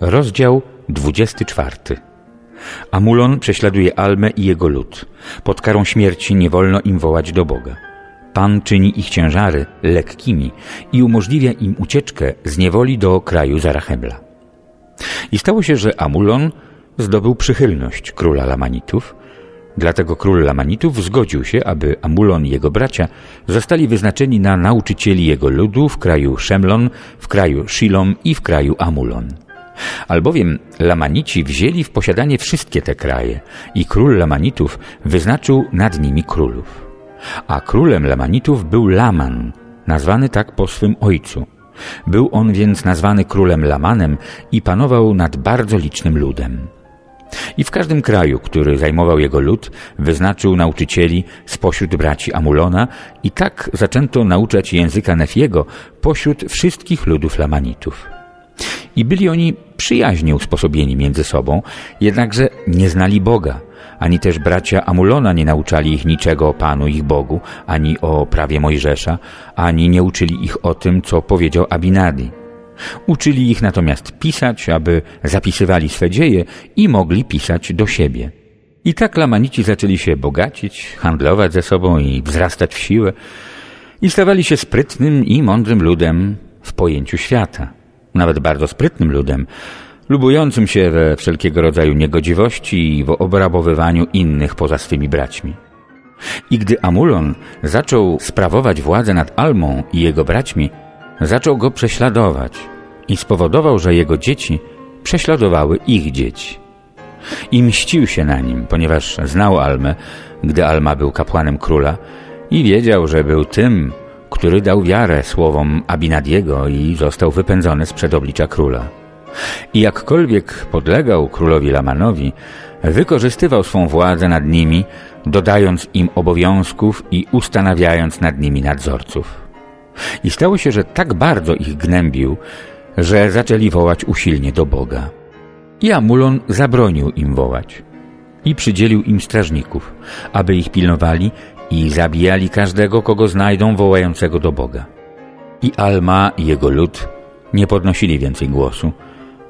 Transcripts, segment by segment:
Rozdział 24. Amulon prześladuje Almę i jego lud. Pod karą śmierci nie wolno im wołać do Boga. Pan czyni ich ciężary lekkimi i umożliwia im ucieczkę z niewoli do kraju Zarachemla. I stało się, że Amulon zdobył przychylność króla Lamanitów, Dlatego król Lamanitów zgodził się, aby Amulon i jego bracia zostali wyznaczeni na nauczycieli jego ludu w kraju Szemlon, w kraju Shilom i w kraju Amulon. Albowiem Lamanici wzięli w posiadanie wszystkie te kraje i król Lamanitów wyznaczył nad nimi królów. A królem Lamanitów był Laman, nazwany tak po swym ojcu. Był on więc nazwany królem Lamanem i panował nad bardzo licznym ludem. I w każdym kraju, który zajmował jego lud, wyznaczył nauczycieli spośród braci Amulona i tak zaczęto nauczać języka Nefiego pośród wszystkich ludów Lamanitów. I byli oni przyjaźnie usposobieni między sobą, jednakże nie znali Boga, ani też bracia Amulona nie nauczali ich niczego o Panu ich Bogu, ani o prawie Mojżesza, ani nie uczyli ich o tym, co powiedział Abinadi. Uczyli ich natomiast pisać, aby zapisywali swe dzieje i mogli pisać do siebie. I tak Lamanici zaczęli się bogacić, handlować ze sobą i wzrastać w siłę i stawali się sprytnym i mądrym ludem w pojęciu świata. Nawet bardzo sprytnym ludem, lubującym się we wszelkiego rodzaju niegodziwości i w obrabowywaniu innych poza swymi braćmi. I gdy Amulon zaczął sprawować władzę nad Almą i jego braćmi, zaczął go prześladować i spowodował, że jego dzieci prześladowały ich dzieci. I mścił się na nim, ponieważ znał Almę, gdy Alma był kapłanem króla i wiedział, że był tym, który dał wiarę słowom Abinadiego i został wypędzony z przedoblicza króla. I jakkolwiek podlegał królowi Lamanowi, wykorzystywał swą władzę nad nimi, dodając im obowiązków i ustanawiając nad nimi nadzorców. I stało się, że tak bardzo ich gnębił, że zaczęli wołać usilnie do Boga. I Amulon zabronił im wołać i przydzielił im strażników, aby ich pilnowali i zabijali każdego, kogo znajdą wołającego do Boga. I Alma i jego lud nie podnosili więcej głosu,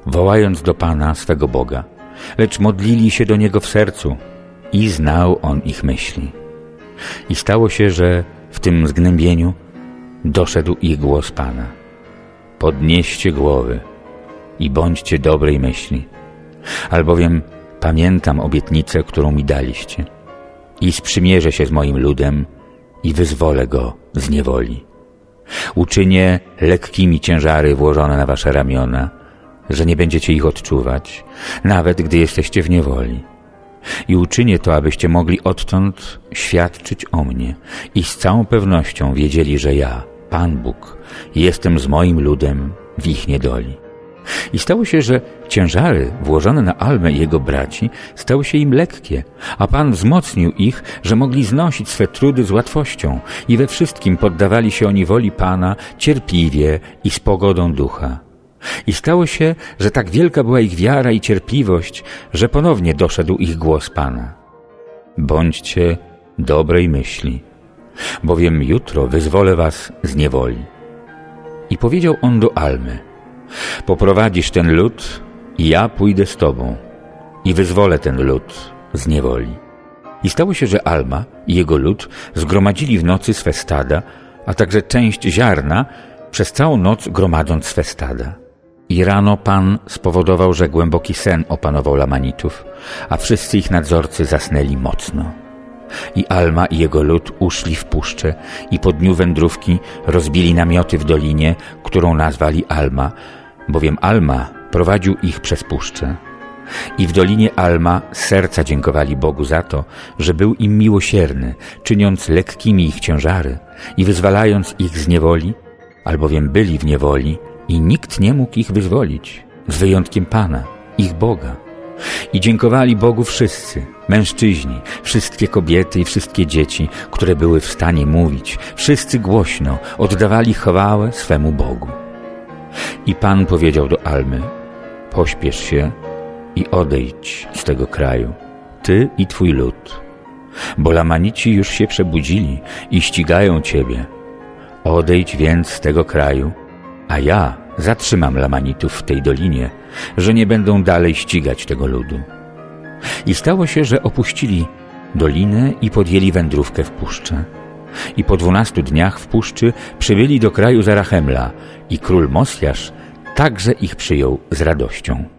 wołając do Pana swego Boga, lecz modlili się do Niego w sercu i znał On ich myśli. I stało się, że w tym zgnębieniu doszedł ich głos Pana. Podnieście głowy i bądźcie dobrej myśli, albowiem pamiętam obietnicę, którą mi daliście i sprzymierzę się z moim ludem i wyzwolę go z niewoli. Uczynię lekkimi ciężary włożone na wasze ramiona, że nie będziecie ich odczuwać, nawet gdy jesteście w niewoli. I uczynię to, abyście mogli odtąd świadczyć o mnie i z całą pewnością wiedzieli, że ja, Pan Bóg, jestem z moim ludem w ich niedoli. I stało się, że ciężary włożone na Almę i jego braci stały się im lekkie, a Pan wzmocnił ich, że mogli znosić swe trudy z łatwością i we wszystkim poddawali się oni woli Pana cierpliwie i z pogodą ducha. I stało się, że tak wielka była ich wiara i cierpliwość, że ponownie doszedł ich głos Pana. Bądźcie dobrej myśli, bowiem jutro wyzwolę was z niewoli. I powiedział on do Almy, poprowadzisz ten lud i ja pójdę z tobą i wyzwolę ten lud z niewoli. I stało się, że Alma i jego lud zgromadzili w nocy swe stada, a także część ziarna, przez całą noc gromadząc swe stada. I rano Pan spowodował, że głęboki sen opanował Lamanitów, a wszyscy ich nadzorcy zasnęli mocno. I Alma i jego lud uszli w puszczę i po dniu wędrówki rozbili namioty w dolinie, którą nazwali Alma, bowiem Alma prowadził ich przez puszczę. I w dolinie Alma serca dziękowali Bogu za to, że był im miłosierny, czyniąc lekkimi ich ciężary i wyzwalając ich z niewoli, albowiem byli w niewoli i nikt nie mógł ich wyzwolić, z wyjątkiem Pana, ich Boga. I dziękowali Bogu wszyscy, mężczyźni, wszystkie kobiety i wszystkie dzieci, które były w stanie mówić, wszyscy głośno oddawali chwałę swemu Bogu. I Pan powiedział do Almy, pośpiesz się i odejdź z tego kraju, ty i twój lud, bo Lamanici już się przebudzili i ścigają ciebie. Odejdź więc z tego kraju, a ja zatrzymam Lamanitów w tej dolinie, że nie będą dalej ścigać tego ludu. I stało się, że opuścili dolinę i podjęli wędrówkę w puszczę. I po dwunastu dniach w puszczy przybyli do kraju Zarachemla i król Mosjasz także ich przyjął z radością.